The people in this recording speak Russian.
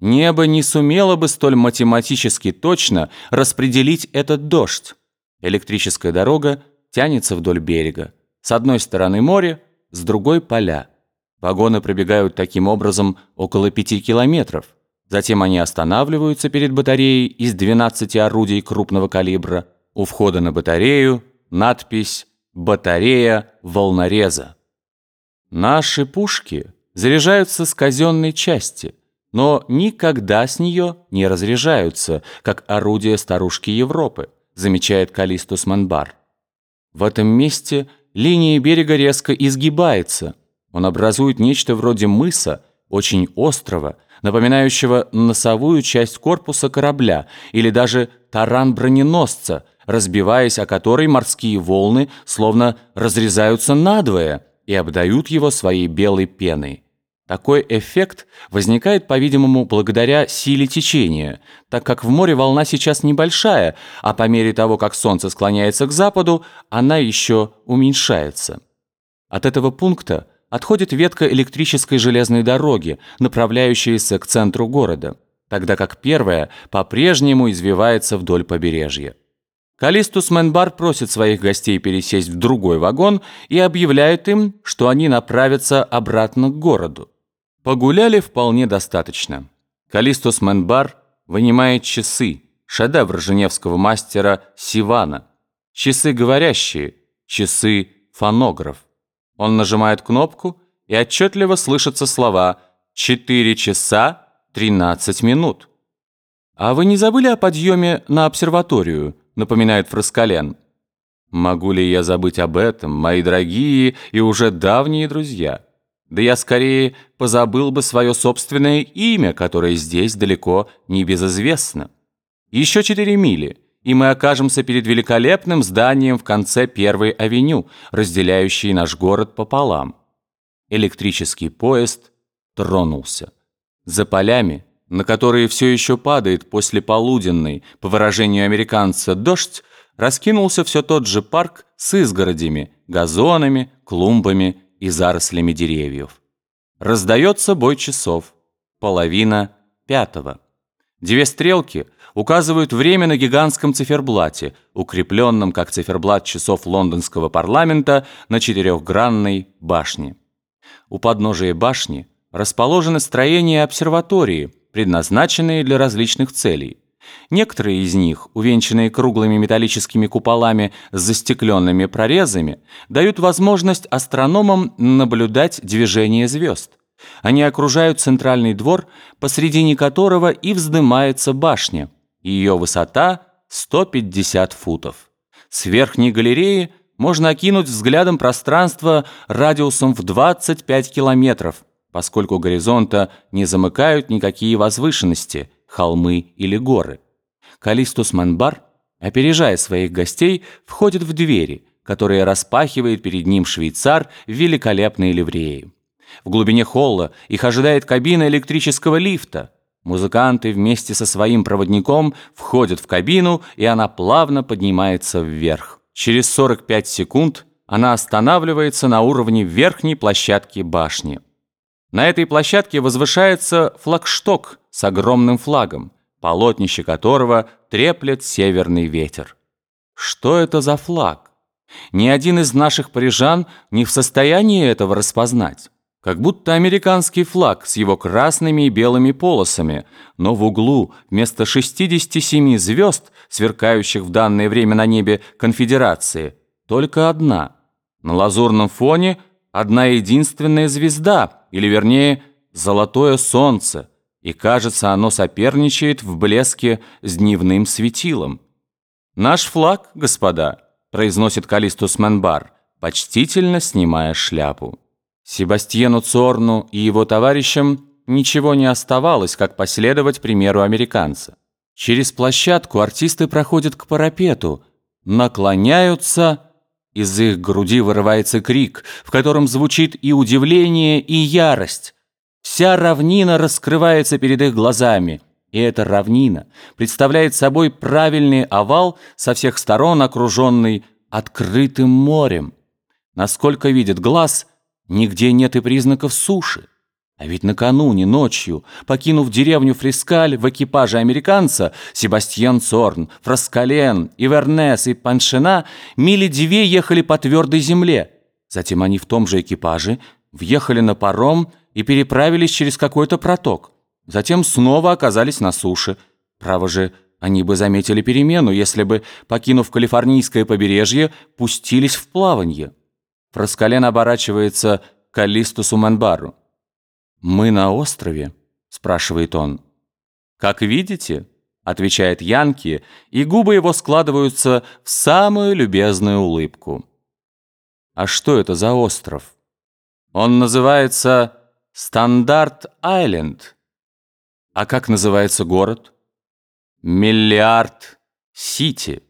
Небо не сумело бы столь математически точно распределить этот дождь. Электрическая дорога тянется вдоль берега. С одной стороны море, с другой поля. Вагоны пробегают таким образом около пяти километров. Затем они останавливаются перед батареей из 12 орудий крупного калибра. У входа на батарею надпись «Батарея волнореза». Наши пушки заряжаются с казенной части – но никогда с нее не разряжаются, как орудие старушки Европы, замечает Калистус Манбар. В этом месте линия берега резко изгибается. Он образует нечто вроде мыса, очень острого, напоминающего носовую часть корпуса корабля или даже таран броненосца, разбиваясь о который морские волны словно разрезаются надвое и обдают его своей белой пеной. Такой эффект возникает, по-видимому, благодаря силе течения, так как в море волна сейчас небольшая, а по мере того, как солнце склоняется к западу, она еще уменьшается. От этого пункта отходит ветка электрической железной дороги, направляющаяся к центру города, тогда как первая по-прежнему извивается вдоль побережья. Калистус Менбар просит своих гостей пересесть в другой вагон и объявляет им, что они направятся обратно к городу. Погуляли вполне достаточно. Калистус Менбар вынимает часы, шедевр женевского мастера Сивана. Часы говорящие, часы фонограф. Он нажимает кнопку, и отчетливо слышатся слова «4 часа 13 минут». «А вы не забыли о подъеме на обсерваторию?» напоминает Фраскален. «Могу ли я забыть об этом, мои дорогие и уже давние друзья?» Да я скорее позабыл бы свое собственное имя, которое здесь далеко не безызвестно. Еще четыре мили, и мы окажемся перед великолепным зданием в конце Первой авеню, разделяющей наш город пополам. Электрический поезд тронулся. За полями, на которые все еще падает после полуденной, по выражению американца, дождь, раскинулся все тот же парк с изгородями, газонами, клумбами и зарослями деревьев. Раздается бой часов. Половина пятого. Две стрелки указывают время на гигантском циферблате, укрепленном как циферблат часов лондонского парламента на четырехгранной башне. У подножия башни расположены строения обсерватории, предназначенные для различных целей. Некоторые из них, увенчанные круглыми металлическими куполами с застекленными прорезами, дают возможность астрономам наблюдать движение звезд. Они окружают центральный двор, посредине которого и вздымается башня. Ее высота 150 футов. С верхней галереи можно окинуть взглядом пространство радиусом в 25 километров, поскольку горизонта не замыкают никакие возвышенности – холмы или горы. Калистус Манбар, опережая своих гостей, входит в двери, которые распахивает перед ним швейцар в великолепной ливреи. В глубине холла их ожидает кабина электрического лифта. Музыканты вместе со своим проводником входят в кабину, и она плавно поднимается вверх. Через 45 секунд она останавливается на уровне верхней площадки башни. На этой площадке возвышается флагшток с огромным флагом, полотнище которого треплет северный ветер. Что это за флаг? Ни один из наших парижан не в состоянии этого распознать. Как будто американский флаг с его красными и белыми полосами, но в углу вместо 67 звезд, сверкающих в данное время на небе конфедерации, только одна. На лазурном фоне одна единственная звезда, или вернее, золотое солнце, и кажется, оно соперничает в блеске с дневным светилом. «Наш флаг, господа», – произносит Калистус Менбар, почтительно снимая шляпу. Себастьену Цорну и его товарищам ничего не оставалось, как последовать примеру американца. Через площадку артисты проходят к парапету, наклоняются из их груди вырывается крик, в котором звучит и удивление, и ярость. Вся равнина раскрывается перед их глазами, и эта равнина представляет собой правильный овал со всех сторон окруженный открытым морем. Насколько видит глаз, нигде нет и признаков суши. А ведь накануне, ночью, покинув деревню Фрискаль в экипаже американца, Себастьян Цорн, Фраскален, Ивернес и Паншина мили две ехали по твердой земле. Затем они в том же экипаже въехали на паром и переправились через какой-то проток. Затем снова оказались на суше. Право же, они бы заметили перемену, если бы, покинув калифорнийское побережье, пустились в плаванье. Фраскален оборачивается к Алистусу Манбару. «Мы на острове?» – спрашивает он. «Как видите», – отвечает Янки, и губы его складываются в самую любезную улыбку. «А что это за остров?» «Он называется Стандарт-Айленд». «А как называется город?» «Миллиард-Сити».